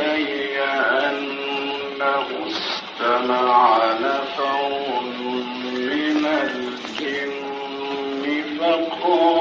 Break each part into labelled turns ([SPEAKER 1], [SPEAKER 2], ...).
[SPEAKER 1] إلي من الجن فقال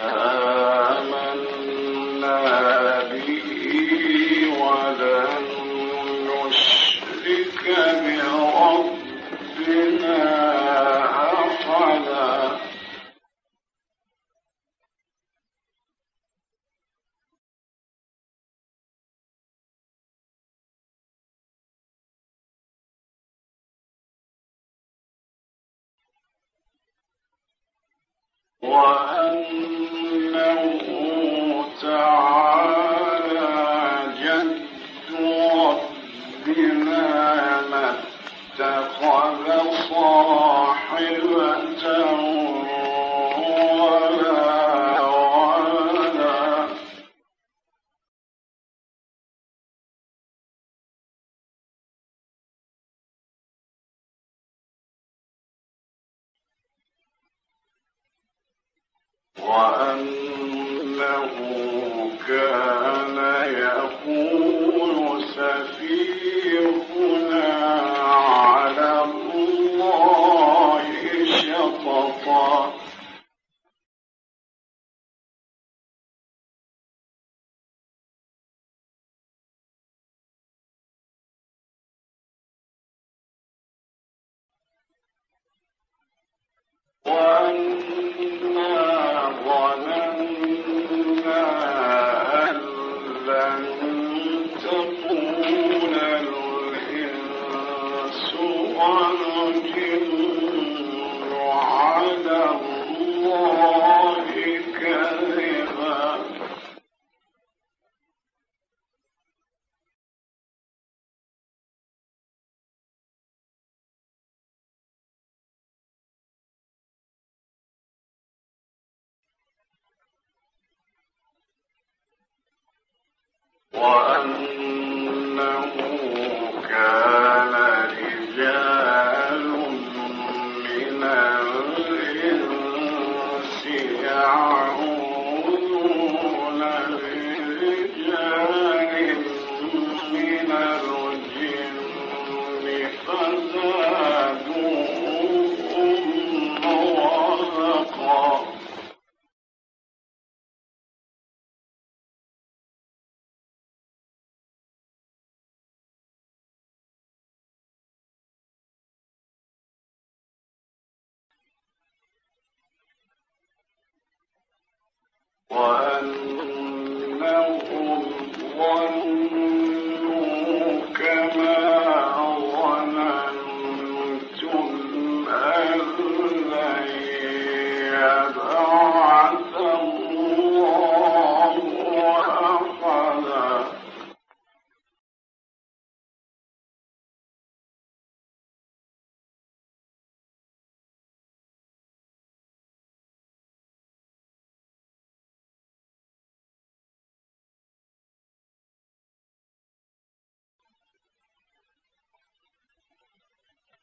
[SPEAKER 1] Uh-huh.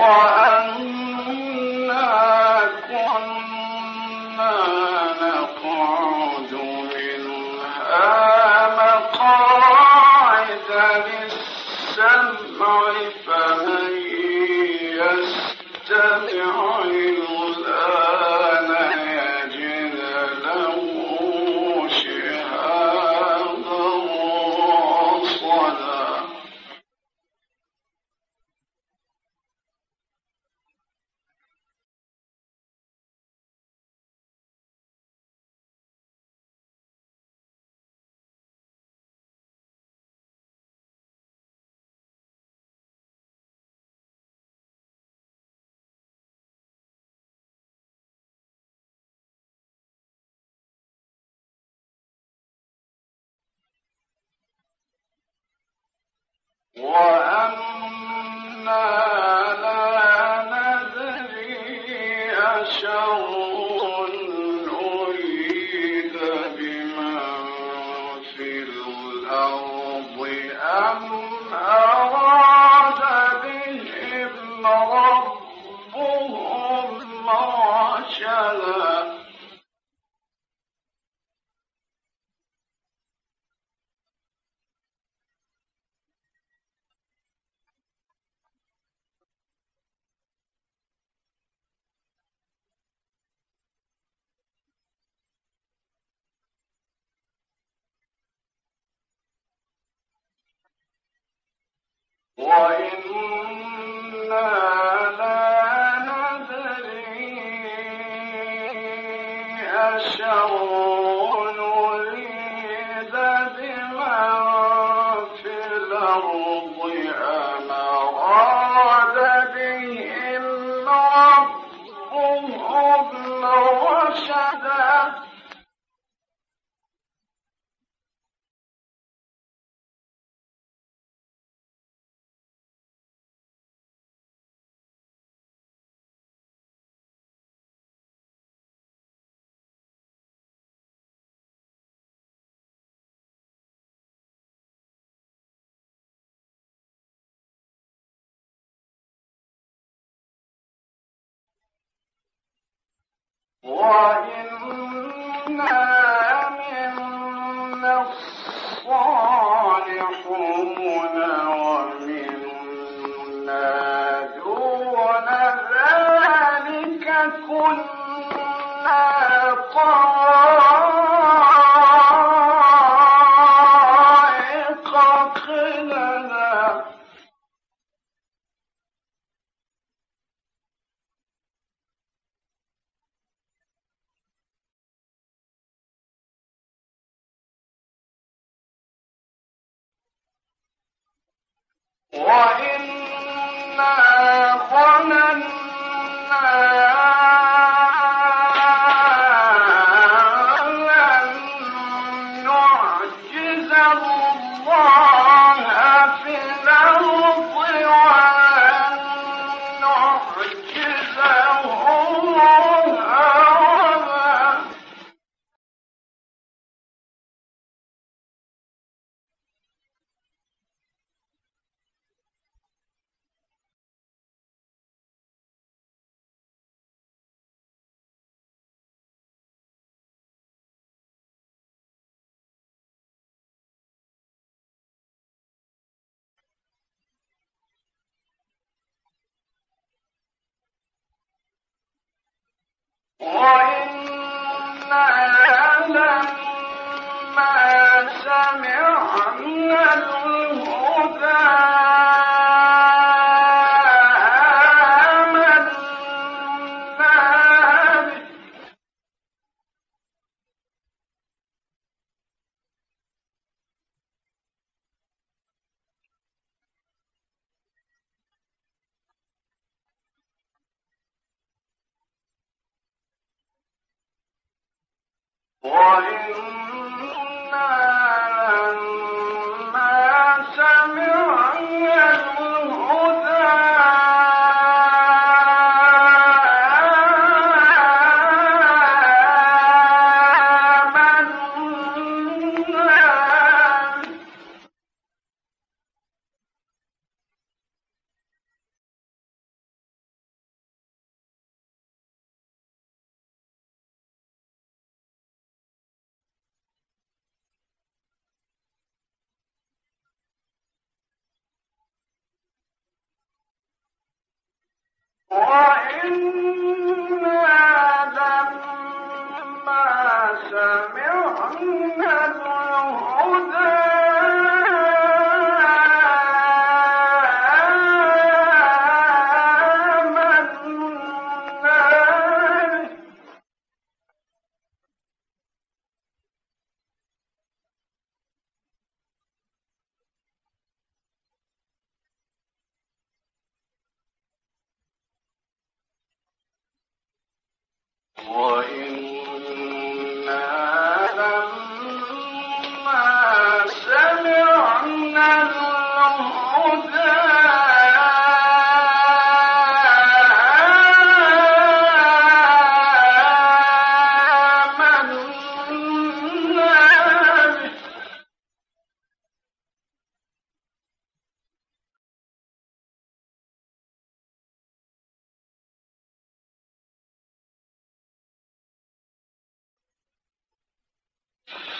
[SPEAKER 1] or وأنا لا ندري أشر 我因 وإنا وإنا ظننا لما سمعنا الهدى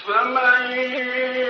[SPEAKER 1] فمن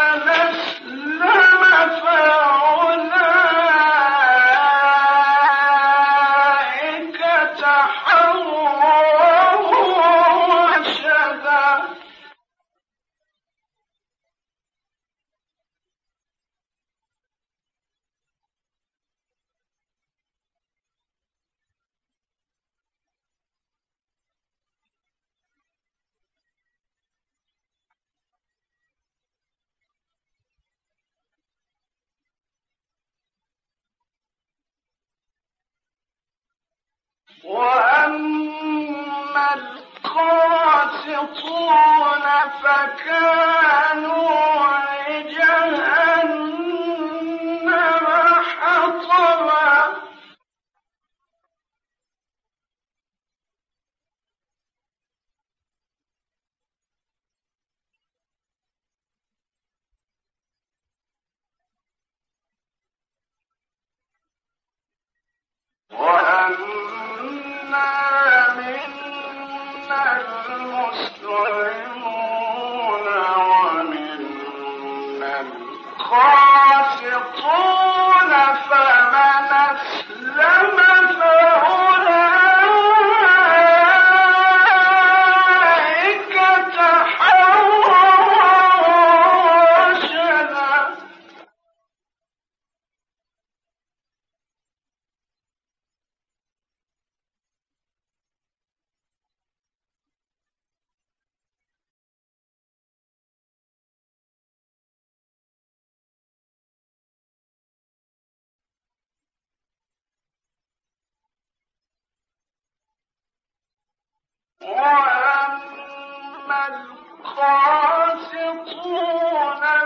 [SPEAKER 1] وأما القاسطون فكانوا لجهنم حطبا. وأنا وأما القاسطون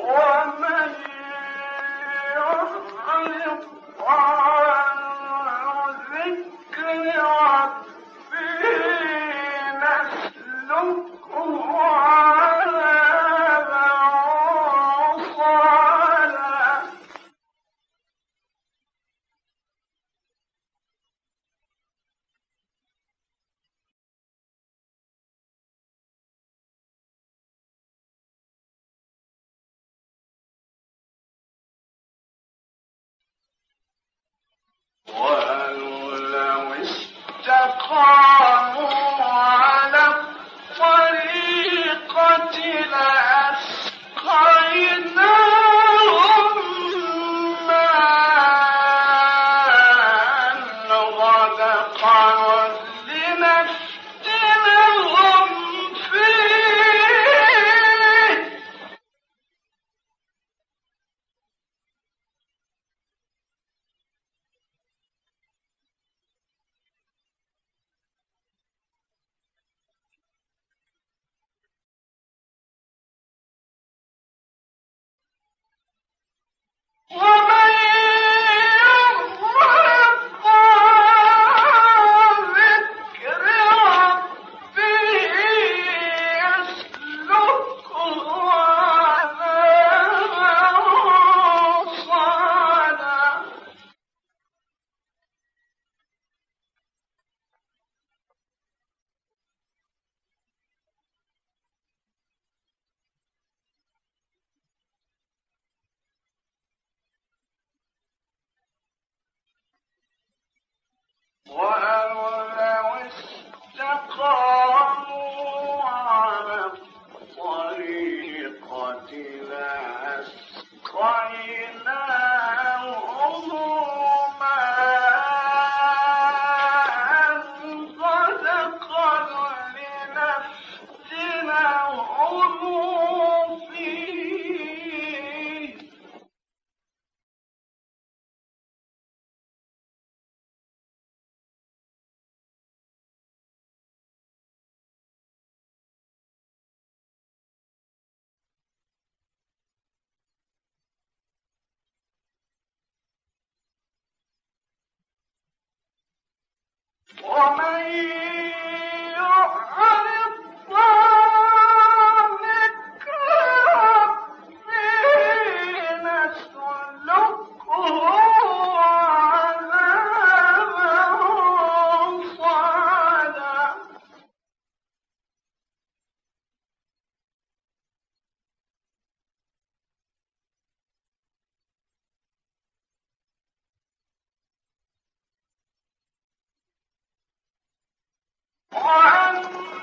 [SPEAKER 1] Whoa! ومن 我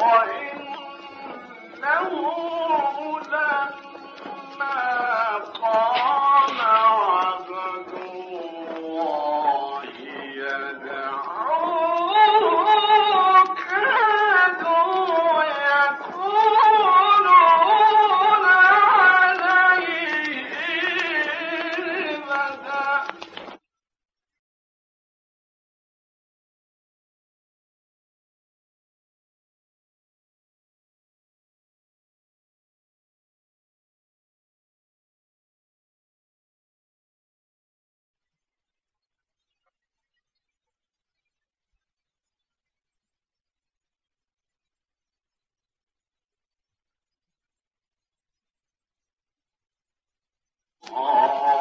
[SPEAKER 1] وإنه څېړنه د علمي کارونو برخه ده.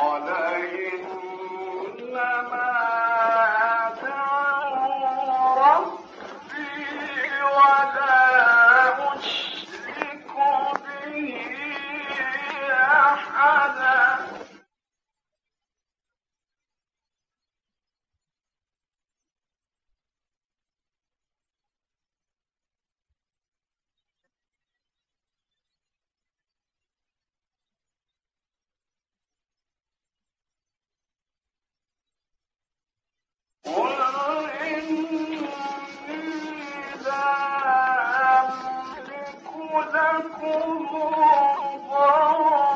[SPEAKER 1] أخذكم ضرا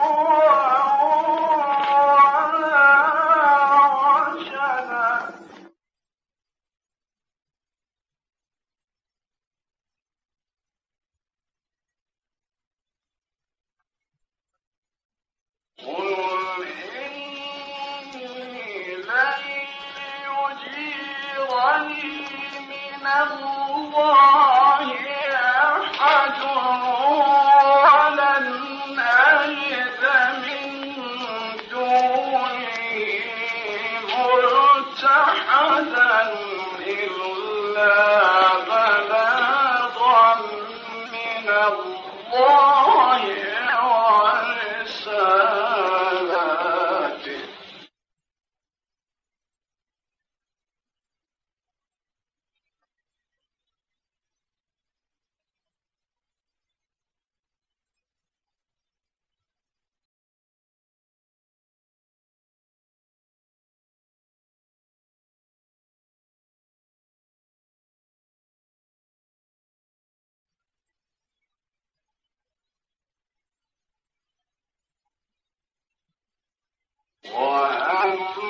[SPEAKER 1] وأنه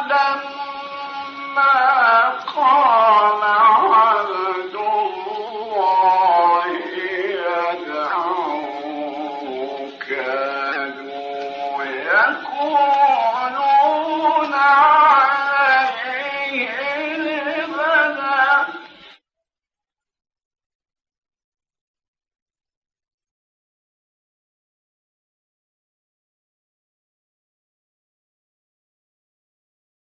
[SPEAKER 1] لما قال